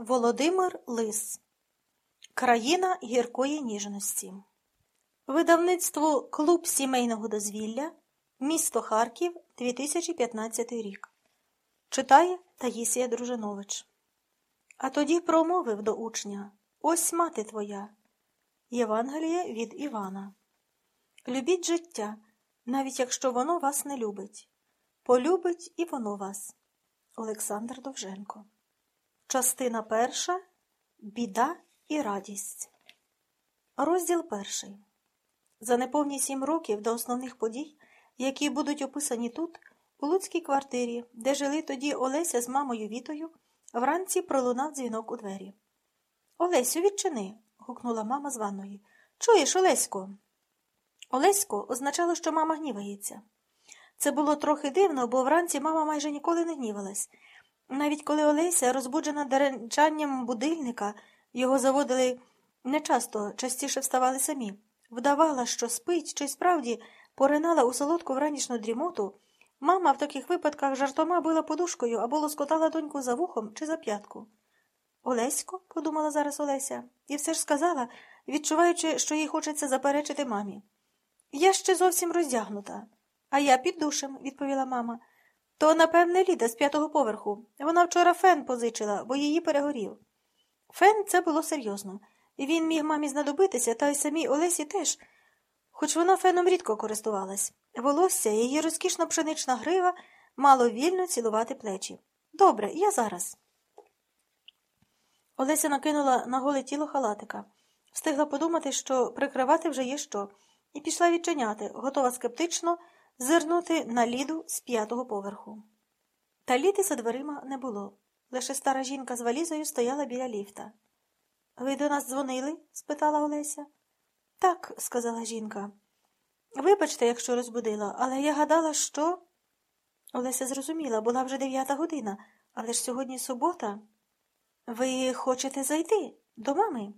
Володимир Лис Країна гіркої ніжності. Видавництво Клуб сімейного дозвілля. Місто Харків 2015 рік. Читає Таїсія Дружинович. А тоді промовив до учня Ось мати твоя. Євангеліє від Івана. Любіть життя, навіть якщо воно вас не любить. Полюбить і воно вас. Олександр Довженко. Частина перша Біда і радість. Розділ перший. За неповні сім років до основних подій, які будуть описані тут, у Луцькій квартирі, де жили тоді Олеся з мамою Вітою, вранці пролунав дзвінок у двері. Олесю, відчини. гукнула мама з ванної. Чуєш, Олесько? Олесько означало, що мама гнівається. Це було трохи дивно, бо вранці мама майже ніколи не гнівалась. Навіть коли Олеся, розбуджена деренчанням будильника, його заводили нечасто, частіше вставали самі, вдавала, що спить, чи справді поринала у солодку вранішню дрімоту, мама в таких випадках жартома била подушкою або лоскотала доньку за вухом чи за п'ятку. Олесько, подумала зараз Олеся, і все ж сказала, відчуваючи, що їй хочеться заперечити мамі. Я ще зовсім роздягнута. А я під душем, відповіла мама. То, напевне, Ліда з п'ятого поверху. Вона вчора фен позичила, бо її перегорів. Фен це було серйозно. Він міг мамі знадобитися, та й самій Олесі теж, хоч вона феном рідко користувалась. Волосся, її розкішна пшенична грива мало вільно цілувати плечі. Добре, я зараз. Олеся накинула на голе тіло халатика, встигла подумати, що прикривати вже є що, і пішла відчиняти, готова скептично зирнути на ліду з п'ятого поверху. Та ліди за дверима не було. Лише стара жінка з валізою стояла біля ліфта. Ви до нас дзвонили? спитала Олеся. Так, сказала жінка. Вибачте, якщо розбудила, але я гадала, що. Олеся зрозуміла, була вже дев'ята година, але ж сьогодні субота. Ви хочете зайти до мами?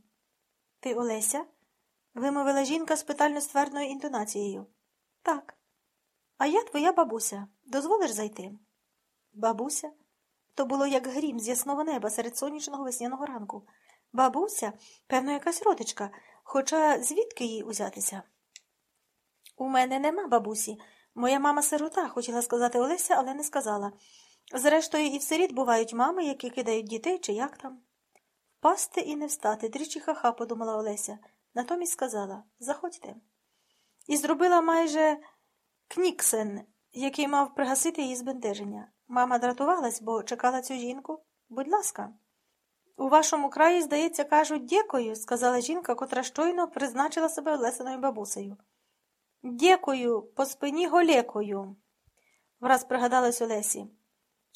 Ти Олеся? вимовила жінка з питально ствердною інтонацією. Так. А я твоя бабуся. Дозволиш зайти? Бабуся? То було як грім з ясного неба серед сонячного весняного ранку. Бабуся, певно, якась родичка, хоча звідки їй узятися? У мене нема бабусі. Моя мама сирота, хотіла сказати Олеся, але не сказала. Зрештою, і в сиріт бувають мами, які кидають дітей чи як там. Впасти і не встати, дрічі ха-ха, подумала Олеся. Натомість сказала Заходьте. І зробила майже Кніксен, який мав пригасити її збентеження. Мама дратувалась, бо чекала цю жінку. Будь ласка. У вашому краї, здається, кажуть, дякую, сказала жінка, котра щойно призначила себе Олесиною бабусею. Дякую, по спині голекою, враз пригадалась Олесі.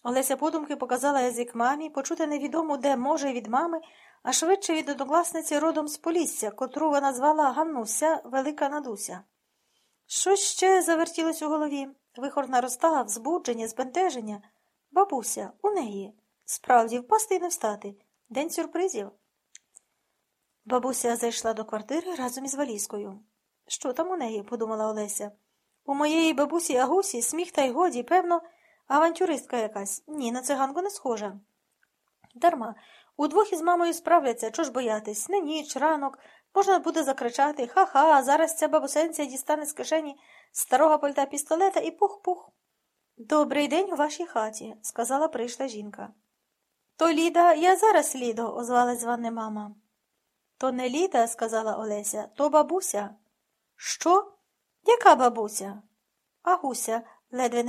Олеся подумки показала язик мамі, почути невідомо, де може від мами, а швидше від однокласниці родом з Полісся, котру вона звала Ганнуся Велика Надуся. Що ще завертілось у голові? Вихор наростав, збудження, збентеження. Бабуся, у неї. Справді, впасти і не встати. День сюрпризів. Бабуся зайшла до квартири разом із валізкою. Що там у неї? подумала Олеся. У моєї бабусі Агусі сміх та й годі, певно, авантюристка якась. Ні, на циганку не схожа. Дарма. Удвох із мамою справляться, чого ж боятись, не ніч, ранок, Можна буде закричати Ха-ха, зараз ця бабусенця дістане з кишені старого пальта пістолета і пух-пух. Добрий день у вашій хаті, сказала прийшла жінка. То Ліда, я зараз Лідо, озвалась з ванни мама. То не Ліда, сказала Олеся, то бабуся. Що? Яка бабуся? Агуся, ледве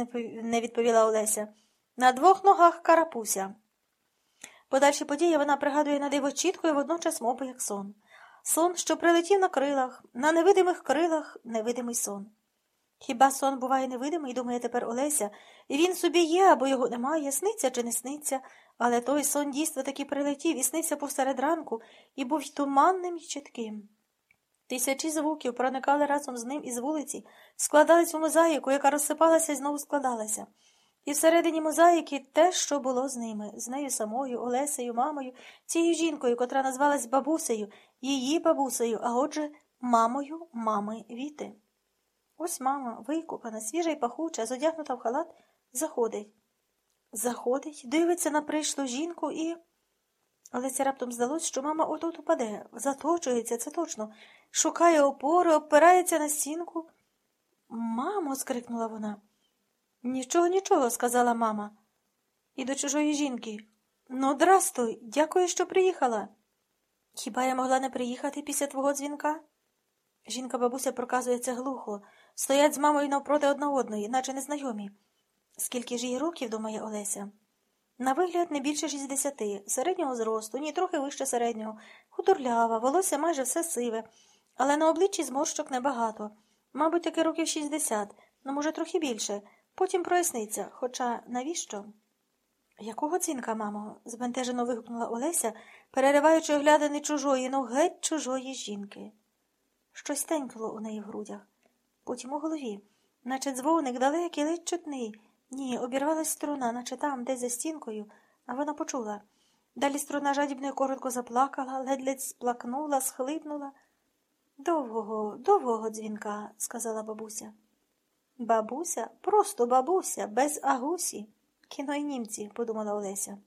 не відповіла Олеся. На двох ногах карапуся. Подальші події вона пригадує на диво чітко і водночас мову, як сон. Сон, що прилетів на крилах, на невидимих крилах невидимий сон. Хіба сон буває невидимий, думає тепер Олеся, і він собі є, або його немає, сниться чи не сниться, але той сон дійсно таки прилетів і снився посеред ранку і був туманним і чітким. Тисячі звуків проникали разом з ним із вулиці, складались у мозаїку, яка розсипалася і знову складалася. І всередині мозаїки те, що було з ними, з нею самою, Олесею, мамою, цією жінкою, котра назвалась бабусею, її бабусею, а отже, мамою мами Віти. Ось мама, викупана, свіжа й пахуча, задягнута в халат, заходить. Заходить, дивиться на прийшлу жінку і. Олеся раптом здалось, що мама отут упаде, заточується, це точно, шукає опори, опирається на стінку. Мамо, скрикнула вона. Нічого, нічого, сказала мама. І до чужої жінки. Ну, здрастуй, дякую, що приїхала. Хіба я могла не приїхати після твого дзвінка? Жінка бабуся проказує це глухо, стоять з мамою навпроти одна одної, наче незнайомі. Скільки ж їй років, думає Олеся? На вигляд не більше шістдесяти, середнього зросту, ні трохи вище середнього, худорлява, волосся майже все сиве, але на обличчі зморщок небагато. Мабуть, таки років шістдесят, ну, може, трохи більше. Потім проясниться. Хоча навіщо? Якого дзвінка, мамо? збентежено вигукнула Олеся, перериваючи оглядини чужої, ну геть чужої жінки. Щось тенькало у неї в грудях, потім у голові, наче дзвоник далекий, ледь чутний. Ні, обірвалась струна, наче там, десь за стінкою, а вона почула. Далі струна жадібно і коротко заплакала, ледь-ледь сплакнула, схлипнула. Довгого, довгого дзвінка, сказала бабуся. Бабуся? Просто бабуся, без агусі. Кіно й німці, подумала Олеся.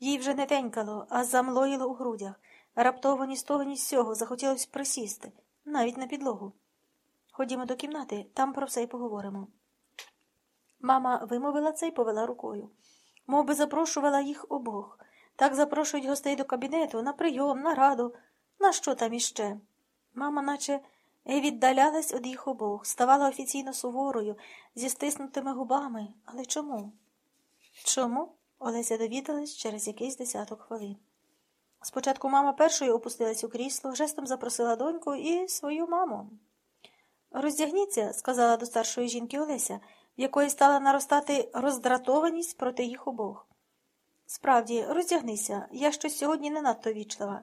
Їй вже не тенькало, а замлоїло у грудях. Раптово ні з того, ні з сього захотілося присісти, навіть на підлогу. Ходімо до кімнати, там про все й поговоримо. Мама вимовила це й повела рукою. Мов би запрошувала їх обох. Так запрошують гостей до кабінету, на прийом, на раду. На що там іще? Мама, наче віддалялась від їх обох, ставала офіційно суворою, зі стиснутими губами. Але чому? Чому? Олеся довідалась через якийсь десяток хвилин. Спочатку мама першою опустилась у крісло, жестом запросила доньку і свою маму. Роздягніться, сказала до старшої жінки Олеся, в якої стала наростати роздратованість проти їх обох. Справді, роздягнися, я щось сьогодні не надто вічлива.